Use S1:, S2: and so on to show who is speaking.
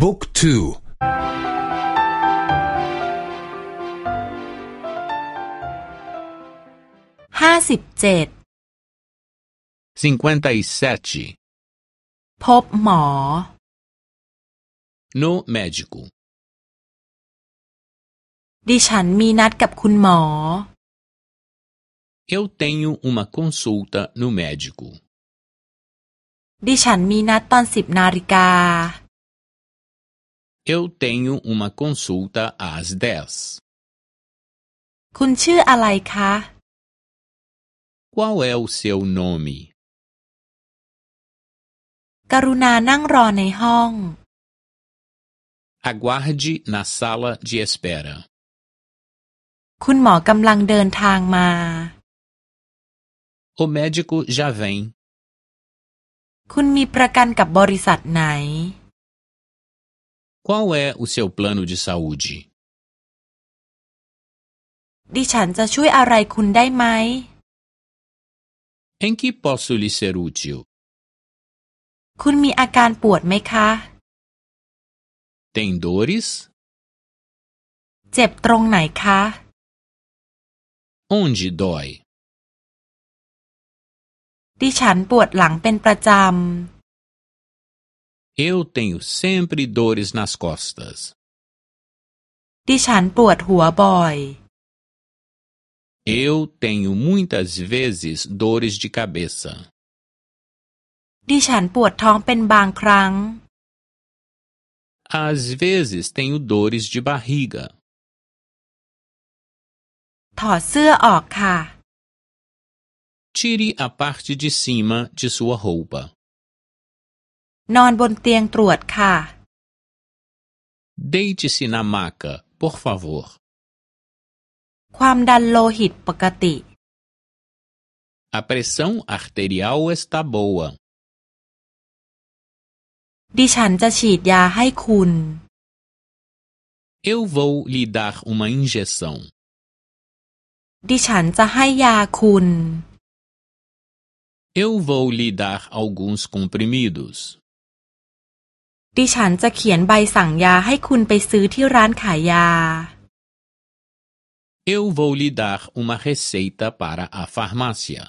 S1: บุ๊กทู
S2: ห้าสิบเจ็ดพบหมอ
S3: no médico
S2: ดิฉันมีนัดกับคุณหมอ
S3: Eu tenho uma consulta no médico
S2: ดิฉันมีนัดตอนสิบนาฬิกา
S3: Eu tenho uma consulta às dez
S2: คุณชื่ออะไรคะ
S3: Qual é o seu nome
S2: กรุณานั่งรอในห้อง
S3: Aguarde na sala de espera
S2: คุณหมอกำลังเดินทางมา
S3: O médico já vem
S2: คุณมีประกันกับบริษัทไหน
S3: Qual é o seu plano de saúde
S2: ดิฉันจะช่วยอะไรคุณได้ไหม
S3: Em que posso lhe ser útil
S2: คุณมีอาการปวดไหมคะ
S3: Tem dores
S2: เจ็บตรงไหนคะ
S3: Onde dói
S2: ดิฉันปวดหลังเป็นประจำ
S3: Eu tenho sempre dores nas costas
S2: ดิฉันปวดหัวบ่อย
S3: Eu tenho muitas vezes dores de cabeça
S2: ดิฉันปวดท้องเป็นบางครั้ง
S3: Às vezes tenho dores de barriga
S2: ถอดเสื้อออกค่ะ
S3: Tire a parte de cima de sua roupa
S2: นอนบนเตียงตรวจค่ะ
S3: Deite-se na maca, por favor
S2: ความดันโลหิตปกติ
S3: A pressão arterial está boa
S2: ดิฉันจะฉีดยาให้คุณ
S3: Eu vou lhe dar uma injeção
S2: ดิฉันจะให้ยาคุณ
S3: Eu vou lhe dar alguns comprimidos
S2: ดิฉันจะเขียนใบสั่งยาให้คุณไปซื้อที่ร้านขายยา
S3: Eu vou lhe dar uma receita para a farmácia